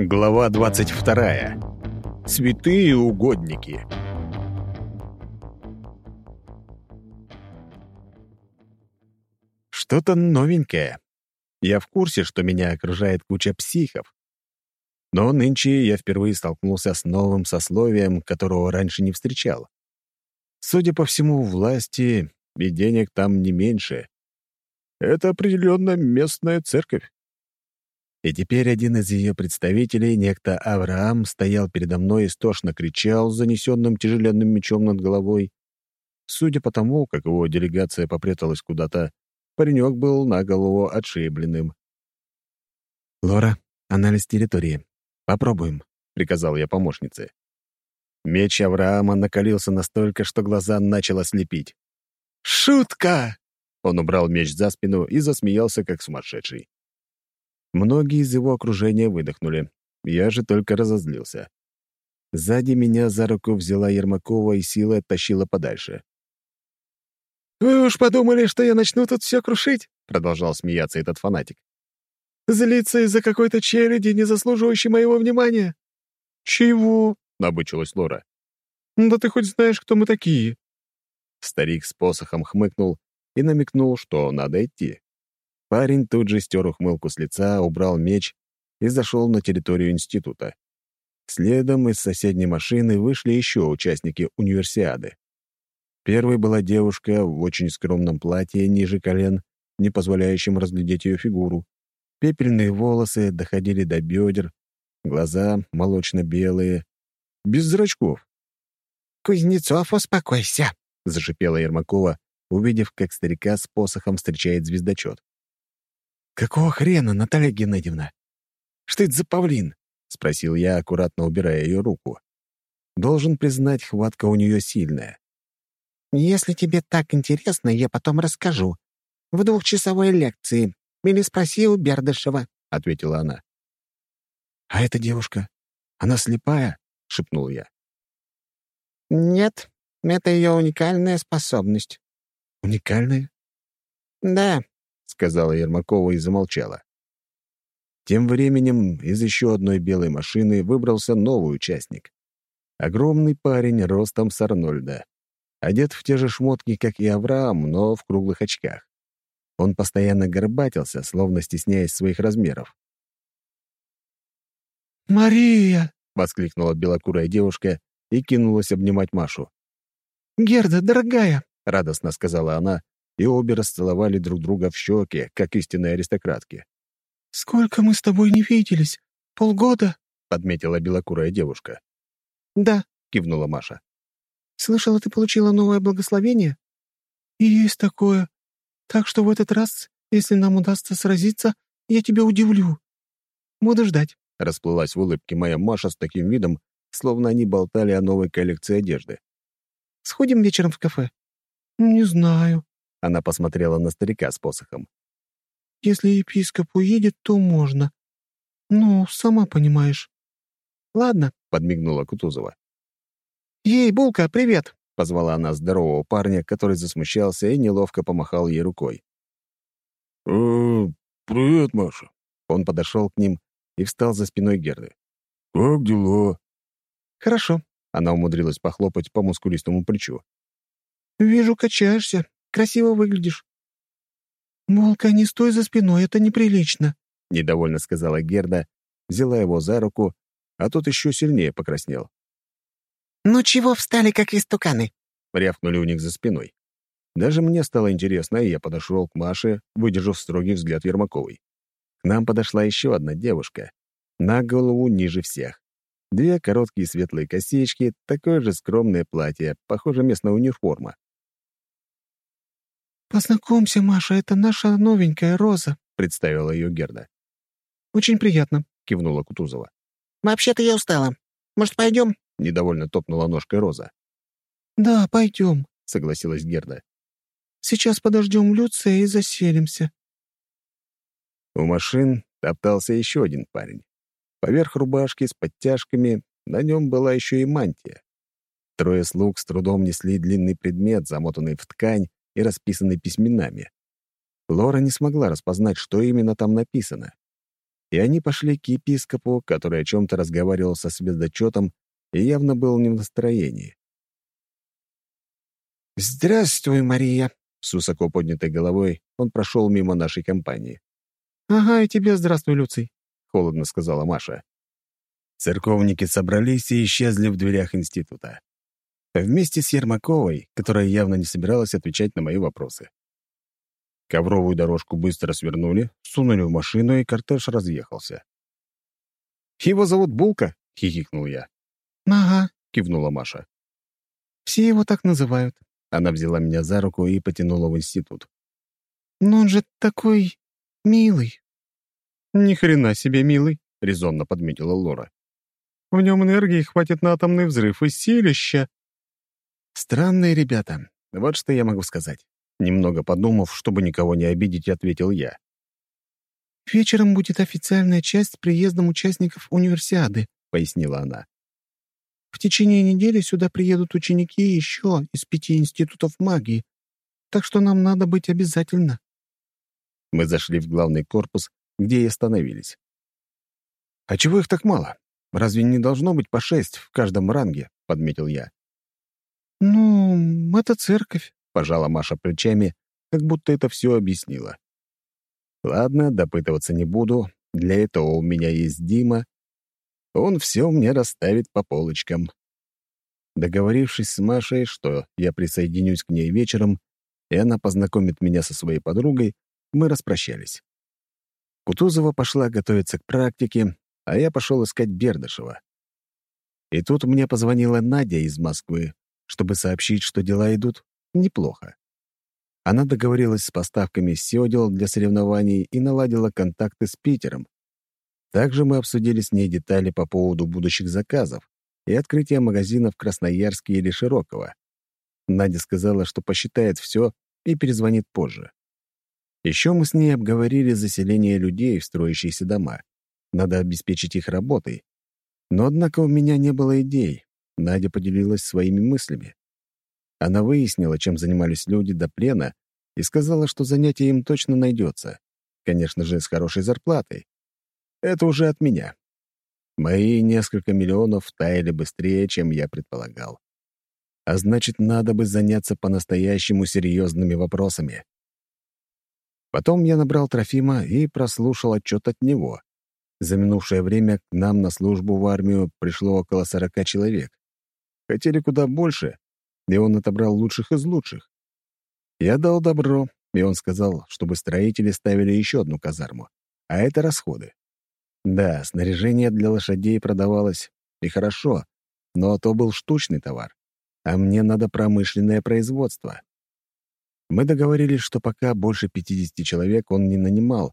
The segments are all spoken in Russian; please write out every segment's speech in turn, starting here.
Глава 22. Святые угодники. Что-то новенькое. Я в курсе, что меня окружает куча психов. Но нынче я впервые столкнулся с новым сословием, которого раньше не встречал. Судя по всему, власти и денег там не меньше. Это определенно местная церковь. И теперь один из ее представителей, некто Авраам, стоял передо мной и истошно кричал, занесенным тяжеленным мечом над головой. Судя по тому, как его делегация попряталась куда-то, паренек был на голову отшибленным. «Лора, анализ территории. Попробуем», — приказал я помощнице. Меч Авраама накалился настолько, что глаза начало слепить. «Шутка!» Он убрал меч за спину и засмеялся, как сумасшедший. Многие из его окружения выдохнули. Я же только разозлился. Сзади меня за руку взяла Ермакова и силой оттащила подальше. «Вы уж подумали, что я начну тут все крушить?» — продолжал смеяться этот фанатик. «Злиться из-за какой-то челяди, не заслуживающей моего внимания». «Чего?» — набычилась Лора. «Да ты хоть знаешь, кто мы такие?» Старик с посохом хмыкнул и намекнул, что надо идти. Парень тут же стер ухмылку с лица, убрал меч и зашел на территорию института. Следом из соседней машины вышли еще участники универсиады. Первой была девушка в очень скромном платье ниже колен, не позволяющем разглядеть ее фигуру. Пепельные волосы доходили до бедер, глаза молочно-белые, без зрачков. «Кузнецов, успокойся!» — зашипела Ермакова, увидев, как старика с посохом встречает звездочет. «Какого хрена, Наталья Геннадьевна? Что это за павлин?» — спросил я, аккуратно убирая ее руку. Должен признать, хватка у нее сильная. «Если тебе так интересно, я потом расскажу. В двухчасовой лекции. Или спроси у Бердышева», — ответила она. «А эта девушка? Она слепая?» — шепнул я. «Нет, это ее уникальная способность». «Уникальная?» «Да, — сказала Ермакова и замолчала. Тем временем из еще одной белой машины выбрался новый участник. Огромный парень ростом с Арнольда. Одет в те же шмотки, как и Авраам, но в круглых очках. Он постоянно горбатился, словно стесняясь своих размеров. «Мария!» — воскликнула белокурая девушка и кинулась обнимать Машу. «Герда, дорогая!» — радостно сказала она и обе расцеловали друг друга в щеки, как истинные аристократки. «Сколько мы с тобой не виделись? Полгода?» — подметила белокурая девушка. «Да», — кивнула Маша. «Слышала, ты получила новое благословение?» «Есть такое. Так что в этот раз, если нам удастся сразиться, я тебя удивлю. Буду ждать», — расплылась в улыбке моя Маша с таким видом, словно они болтали о новой коллекции одежды. «Сходим вечером в кафе?» «Не знаю», она посмотрела на старика с посохом. «Если епископ уедет, то можно. Ну, сама понимаешь». «Ладно», — подмигнула Кутузова. «Ей, Булка, привет!» — позвала она здорового парня, который засмущался и неловко помахал ей рукой. «Э, привет, Маша». Он подошел к ним и встал за спиной Герды. «Как дела?» «Хорошо», — она умудрилась похлопать по мускулистому плечу. «Вижу, качаешься. Красиво выглядишь». «Молка, не стой за спиной, это неприлично», — недовольно сказала Герда, взяла его за руку, а тот еще сильнее покраснел. «Ну чего встали, как истуканы?» — рявкнули у них за спиной. Даже мне стало интересно, и я подошел к Маше, выдержав строгий взгляд Ермаковой. К нам подошла еще одна девушка, на голову ниже всех. Две короткие светлые косички, такое же скромное платье, похоже, местная униформа. «Познакомься, Маша, это наша новенькая Роза», — представила ее Герда. «Очень приятно», — кивнула Кутузова. «Вообще-то я устала. Может, пойдем?» — недовольно топнула ножкой Роза. «Да, пойдем», — согласилась Герда. «Сейчас подождем Люция и заселимся». У машин топтался еще один парень. Поверх рубашки с подтяжками на нем была еще и мантия. Трое слуг с трудом несли длинный предмет, замотанный в ткань, и расписанный письменами. Лора не смогла распознать, что именно там написано. и они пошли к епископу, который о чем-то разговаривал со звездочетом и явно был не в настроении. «Здравствуй, Мария!» С высоко поднятой головой он прошел мимо нашей компании. «Ага, и тебе здравствуй, Люций», — холодно сказала Маша. Церковники собрались и исчезли в дверях института. Вместе с Ермаковой, которая явно не собиралась отвечать на мои вопросы. Ковровую дорожку быстро свернули, сунули в машину, и кортеж разъехался. «Его зовут Булка?» — хихикнул я. «Ага», — кивнула Маша. «Все его так называют». Она взяла меня за руку и потянула в институт. «Но он же такой милый». «Ни хрена себе милый», — резонно подметила Лора. «В нем энергии хватит на атомный взрыв и силища». «Странные ребята. Вот что я могу сказать». Немного подумав, чтобы никого не обидеть, ответил я. «Вечером будет официальная часть с приездом участников универсиады», — пояснила она. «В течение недели сюда приедут ученики еще из пяти институтов магии, так что нам надо быть обязательно». Мы зашли в главный корпус, где и остановились. «А чего их так мало? Разве не должно быть по шесть в каждом ранге?» — подметил я. «Ну, это церковь», — пожала Маша плечами, как будто это все объяснила. «Ладно, допытываться не буду. Для этого у меня есть Дима. Он все мне расставит по полочкам». Договорившись с Машей, что я присоединюсь к ней вечером, и она познакомит меня со своей подругой, мы распрощались. Кутузова пошла готовиться к практике, а я пошел искать Бердышева. И тут мне позвонила Надя из Москвы, чтобы сообщить, что дела идут неплохо. Она договорилась с поставками сёдел для соревнований и наладила контакты с Питером. Также мы обсудили с ней детали по поводу будущих заказов и открытия магазинов в Красноярске или Широково. Надя сказала, что посчитает все и перезвонит позже. Еще мы с ней обговорили заселение людей в строящиеся дома. Надо обеспечить их работой. Но, однако, у меня не было идей. Надя поделилась своими мыслями. Она выяснила, чем занимались люди до плена, и сказала, что занятие им точно найдется. Конечно же, с хорошей зарплатой. Это уже от меня. Мои несколько миллионов таяли быстрее, чем я предполагал. А значит, надо бы заняться по-настоящему серьезными вопросами. Потом я набрал Трофима и прослушал отчет от него. За минувшее время к нам на службу в армию пришло около сорока человек. Хотели куда больше, и он отобрал лучших из лучших. Я дал добро, и он сказал, чтобы строители ставили еще одну казарму. А это расходы. Да, снаряжение для лошадей продавалось, и хорошо, но то был штучный товар, а мне надо промышленное производство. Мы договорились, что пока больше 50 человек он не нанимал,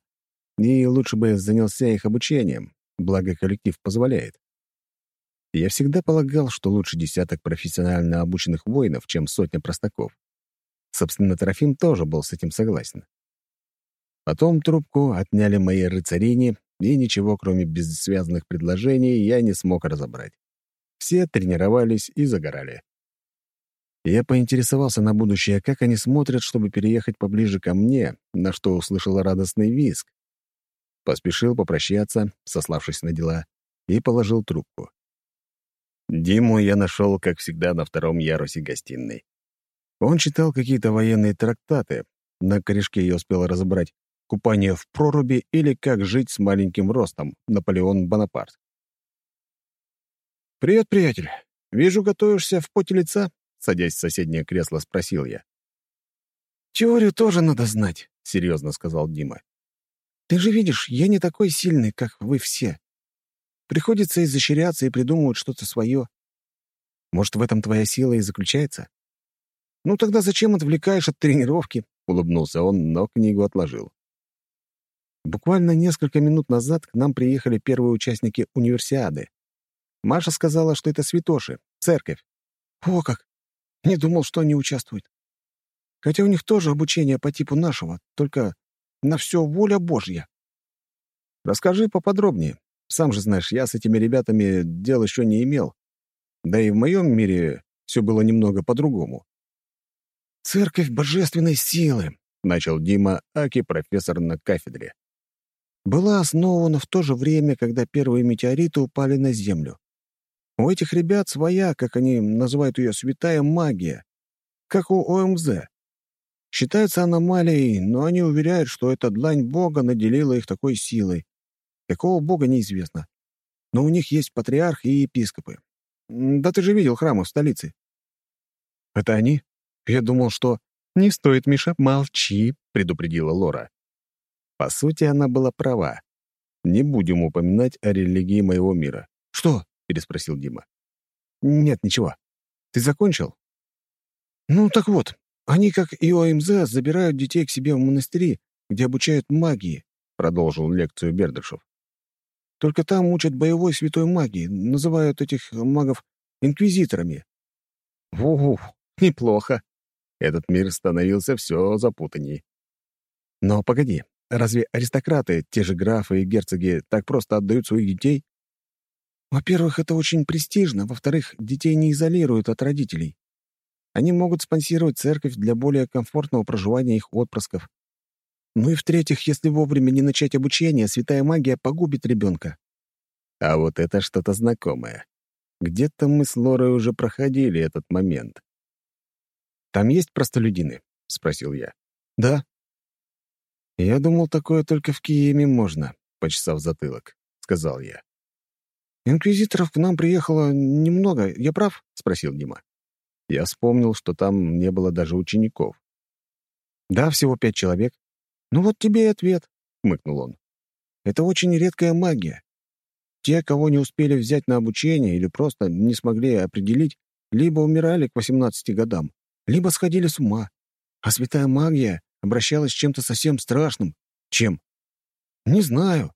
и лучше бы занялся их обучением, благо коллектив позволяет. Я всегда полагал, что лучше десяток профессионально обученных воинов, чем сотня простаков. Собственно, Трофим тоже был с этим согласен. Потом трубку отняли мои рыцарини, и ничего, кроме бессвязных предложений, я не смог разобрать. Все тренировались и загорали. Я поинтересовался на будущее, как они смотрят, чтобы переехать поближе ко мне, на что услышал радостный визг. Поспешил попрощаться, сославшись на дела, и положил трубку. Диму я нашел, как всегда, на втором ярусе гостиной. Он читал какие-то военные трактаты. На корешке я успел разобрать «Купание в проруби» или «Как жить с маленьким ростом» Наполеон Бонапарт. «Привет, приятель. Вижу, готовишься в поте лица?» Садясь в соседнее кресло, спросил я. «Теорию тоже надо знать», — серьезно сказал Дима. «Ты же видишь, я не такой сильный, как вы все. Приходится изощряться и придумывать что-то свое. Может, в этом твоя сила и заключается? Ну тогда зачем отвлекаешь от тренировки? Улыбнулся он, но книгу отложил. Буквально несколько минут назад к нам приехали первые участники универсиады. Маша сказала, что это святоши, церковь. О как! Не думал, что они участвуют. Хотя у них тоже обучение по типу нашего, только на все воля Божья. Расскажи поподробнее, сам же знаешь, я с этими ребятами дел еще не имел. Да и в моем мире все было немного по-другому. «Церковь божественной силы», — начал Дима Аки, профессор на кафедре. была основана в то же время, когда первые метеориты упали на Землю. У этих ребят своя, как они называют ее, святая магия, как у ОМЗ. Считается аномалией, но они уверяют, что эта длань Бога наделила их такой силой. Какого Бога неизвестно. Но у них есть патриарх и епископы. Да ты же видел храмы в столице. «Это они? Я думал, что...» «Не стоит, Миша, молчи», — предупредила Лора. По сути, она была права. Не будем упоминать о религии моего мира. «Что?» — переспросил Дима. «Нет, ничего. Ты закончил?» «Ну, так вот, они, как и ОМЗ, забирают детей к себе в монастыри, где обучают магии», — продолжил лекцию Бердышев. «Только там учат боевой святой магии, называют этих магов инквизиторами». «Ух, Неплохо. Этот мир становился все запутанней. Но погоди, разве аристократы, те же графы и герцоги, так просто отдают своих детей? Во-первых, это очень престижно. Во-вторых, детей не изолируют от родителей. Они могут спонсировать церковь для более комфортного проживания их отпрысков. Ну и в-третьих, если вовремя не начать обучение, святая магия погубит ребенка. А вот это что-то знакомое. Где-то мы с Лорой уже проходили этот момент. «Там есть простолюдины?» — спросил я. «Да». «Я думал, такое только в Киеме можно», — почесав затылок, — сказал я. «Инквизиторов к нам приехало немного, я прав?» — спросил Дима. Я вспомнил, что там не было даже учеников. «Да, всего пять человек». «Ну вот тебе и ответ», — хмыкнул он. «Это очень редкая магия. Те, кого не успели взять на обучение или просто не смогли определить, либо умирали к 18 годам, либо сходили с ума. А святая магия обращалась с чем-то совсем страшным. Чем? Не знаю.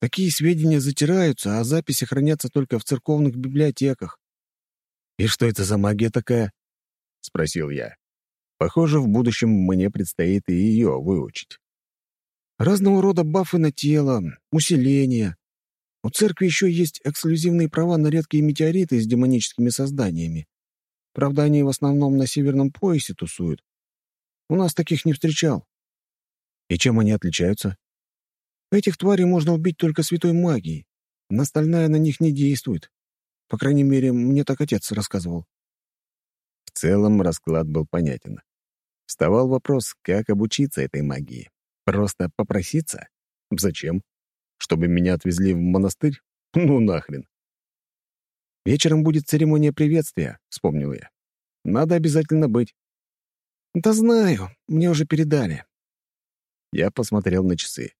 Такие сведения затираются, а записи хранятся только в церковных библиотеках. «И что это за магия такая?» — спросил я. «Похоже, в будущем мне предстоит и ее выучить». «Разного рода бафы на тело, усиление. У церкви еще есть эксклюзивные права на редкие метеориты с демоническими созданиями. Правда, они в основном на северном поясе тусуют. У нас таких не встречал. И чем они отличаются? Этих тварей можно убить только святой магией. Остальная на них не действует. По крайней мере, мне так отец рассказывал. Целом расклад был понятен. Вставал вопрос, как обучиться этой магии. Просто попроситься? Зачем? Чтобы меня отвезли в монастырь? Ну нахрен. «Вечером будет церемония приветствия», — вспомнил я. «Надо обязательно быть». «Да знаю, мне уже передали». Я посмотрел на часы.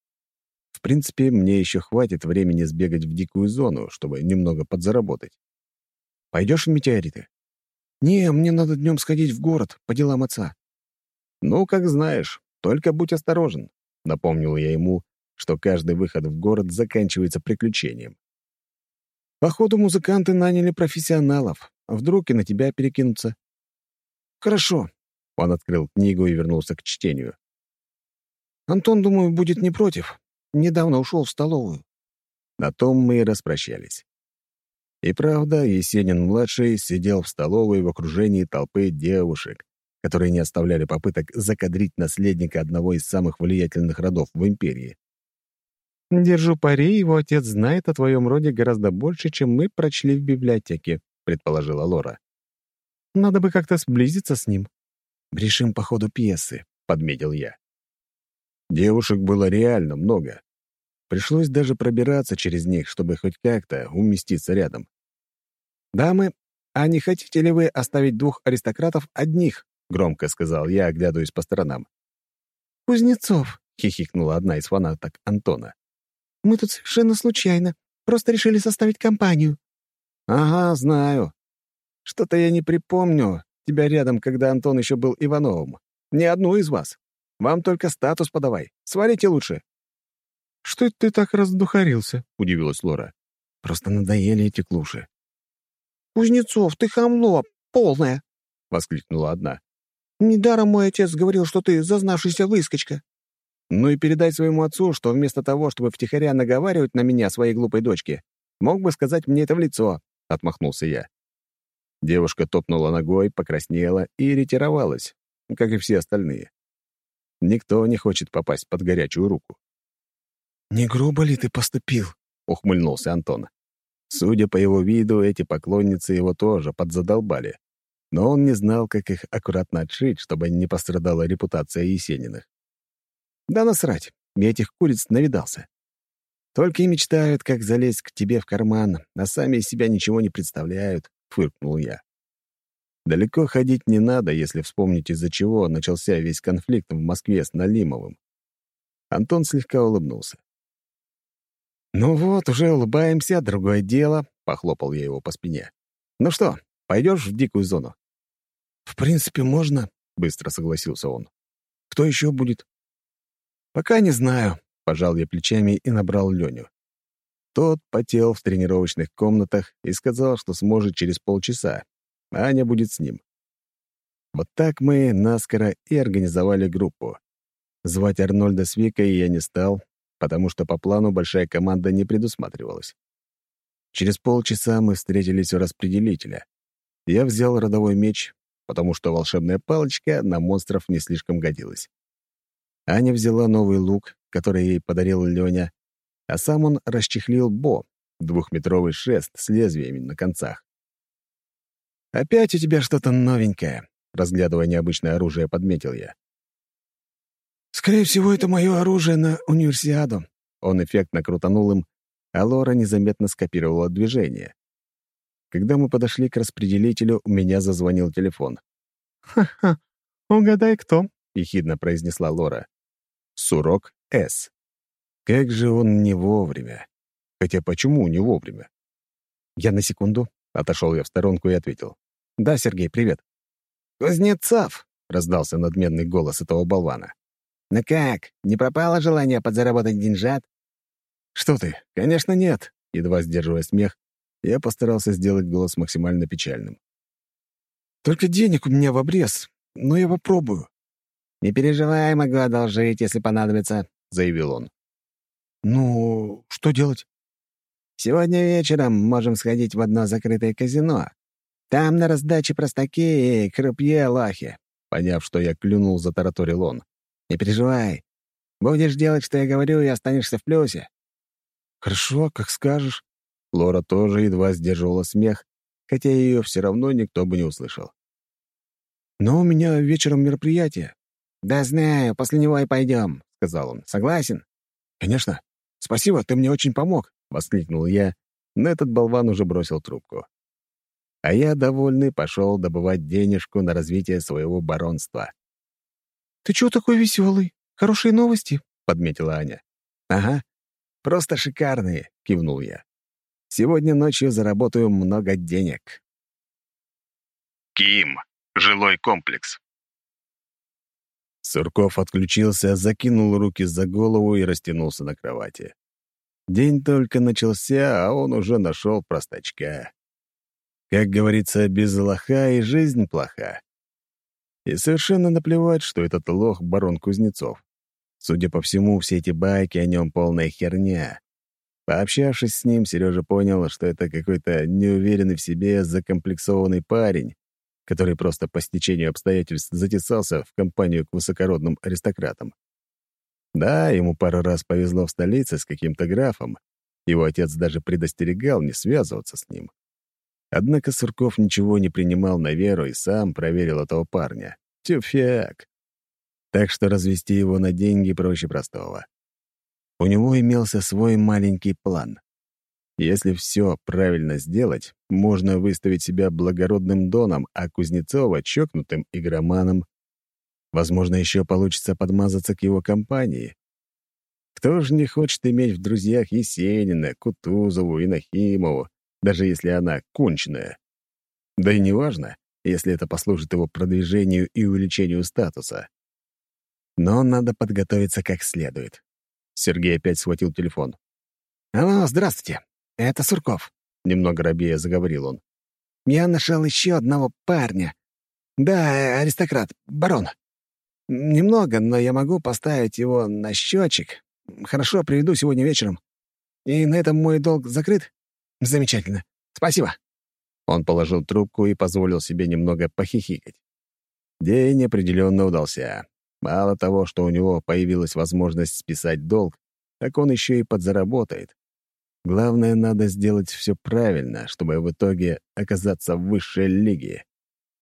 В принципе, мне еще хватит времени сбегать в дикую зону, чтобы немного подзаработать. Пойдешь в метеориты? «Не, мне надо днем сходить в город по делам отца». «Ну, как знаешь, только будь осторожен», — напомнил я ему, что каждый выход в город заканчивается приключением. Походу, музыканты наняли профессионалов. Вдруг и на тебя перекинутся. Хорошо. Он открыл книгу и вернулся к чтению. Антон, думаю, будет не против. Недавно ушел в столовую. На том мы и распрощались. И правда, Есенин-младший сидел в столовой в окружении толпы девушек, которые не оставляли попыток закадрить наследника одного из самых влиятельных родов в империи. «Держу пари, его отец знает о твоем роде гораздо больше, чем мы прочли в библиотеке», — предположила Лора. «Надо бы как-то сблизиться с ним». «Решим по ходу пьесы», — подметил я. Девушек было реально много. Пришлось даже пробираться через них, чтобы хоть как-то уместиться рядом. «Дамы, а не хотите ли вы оставить двух аристократов одних?» — громко сказал я, оглядываясь по сторонам. «Кузнецов», — хихикнула одна из фанаток Антона. Мы тут совершенно случайно. Просто решили составить компанию». «Ага, знаю. Что-то я не припомню тебя рядом, когда Антон еще был Ивановым. Ни одну из вас. Вам только статус подавай. Свалите лучше». «Что это ты так раздухарился?» — удивилась Лора. «Просто надоели эти клуши». «Кузнецов, ты хамло, полное!» — воскликнула одна. «Недаром мой отец говорил, что ты зазнавшийся выскочка». Ну и передай своему отцу, что вместо того, чтобы втихаря наговаривать на меня своей глупой дочке, мог бы сказать мне это в лицо», — отмахнулся я. Девушка топнула ногой, покраснела и ретировалась, как и все остальные. Никто не хочет попасть под горячую руку. «Не грубо ли ты поступил?» — ухмыльнулся Антон. Судя по его виду, эти поклонницы его тоже подзадолбали. Но он не знал, как их аккуратно отшить, чтобы не пострадала репутация Есениных. Да насрать, я этих куриц навидался. Только и мечтают, как залезть к тебе в карман, а сами из себя ничего не представляют, — фыркнул я. Далеко ходить не надо, если вспомнить, из-за чего начался весь конфликт в Москве с Налимовым. Антон слегка улыбнулся. «Ну вот, уже улыбаемся, другое дело», — похлопал я его по спине. «Ну что, пойдешь в дикую зону?» «В принципе, можно», — быстро согласился он. «Кто еще будет?» «Пока не знаю», — пожал я плечами и набрал Леню. Тот потел в тренировочных комнатах и сказал, что сможет через полчаса, Аня будет с ним. Вот так мы наскоро и организовали группу. Звать Арнольда с Викой я не стал, потому что по плану большая команда не предусматривалась. Через полчаса мы встретились у распределителя. Я взял родовой меч, потому что волшебная палочка на монстров не слишком годилась. Аня взяла новый лук, который ей подарил Леня, а сам он расчехлил Бо, двухметровый шест с лезвиями на концах. «Опять у тебя что-то новенькое», — разглядывая необычное оружие, подметил я. «Скорее всего, это мое оружие на универсиаду». Он эффектно крутанул им, а Лора незаметно скопировала движение. Когда мы подошли к распределителю, у меня зазвонил телефон. «Ха-ха, угадай, кто?» — ехидно произнесла Лора. «Сурок С». Как же он не вовремя. Хотя почему не вовремя? Я на секунду, — отошел я в сторонку и ответил. «Да, Сергей, привет». «Кузнецов!» — раздался надменный голос этого болвана. «Ну как, не пропало желание подзаработать деньжат?» «Что ты? Конечно, нет!» Едва сдерживая смех, я постарался сделать голос максимально печальным. «Только денег у меня в обрез, но я попробую». «Не переживай, могу одолжить, если понадобится», — заявил он. «Ну, что делать?» «Сегодня вечером можем сходить в одно закрытое казино. Там на раздаче простаки и крупье лохи. Поняв, что я клюнул, затараторил он. «Не переживай. Будешь делать, что я говорю, и останешься в плюсе». «Хорошо, как скажешь». Лора тоже едва сдерживала смех, хотя ее все равно никто бы не услышал. «Но у меня вечером мероприятие». «Да знаю, после него и пойдем», — сказал он. «Согласен?» «Конечно. Спасибо, ты мне очень помог», — воскликнул я, но этот болван уже бросил трубку а я, довольный, пошел добывать денежку на развитие своего баронства. «Ты чего такой веселый? Хорошие новости?» — подметила Аня. «Ага, просто шикарные», — кивнул я. «Сегодня ночью заработаю много денег». Ким. Жилой комплекс. Сурков отключился, закинул руки за голову и растянулся на кровати. День только начался, а он уже нашел простачка. Как говорится, без лоха и жизнь плоха. И совершенно наплевать, что этот лох — барон Кузнецов. Судя по всему, все эти байки о нем полная херня. Пообщавшись с ним, Сережа понял, что это какой-то неуверенный в себе, закомплексованный парень, который просто по стечению обстоятельств затесался в компанию к высокородным аристократам. Да, ему пару раз повезло в столице с каким-то графом. Его отец даже предостерегал не связываться с ним. Однако Сурков ничего не принимал на веру и сам проверил этого парня. Тюфяк. Так что развести его на деньги проще простого. У него имелся свой маленький план. Если все правильно сделать, можно выставить себя благородным доном, а Кузнецова — чокнутым игроманом. Возможно, еще получится подмазаться к его компании. Кто же не хочет иметь в друзьях Есенина, Кутузову и Нахимову, даже если она конченая. Да и неважно, если это послужит его продвижению и увеличению статуса. Но надо подготовиться как следует. Сергей опять схватил телефон. «Алло, здравствуйте. Это Сурков», — немного робея заговорил он. «Я нашел еще одного парня. Да, аристократ, барон. Немного, но я могу поставить его на счетчик. Хорошо, приведу сегодня вечером. И на этом мой долг закрыт?» Замечательно. Спасибо. Он положил трубку и позволил себе немного похихикать. День определенно удался. Мало того, что у него появилась возможность списать долг, так он еще и подзаработает. Главное, надо сделать все правильно, чтобы в итоге оказаться в высшей лиге.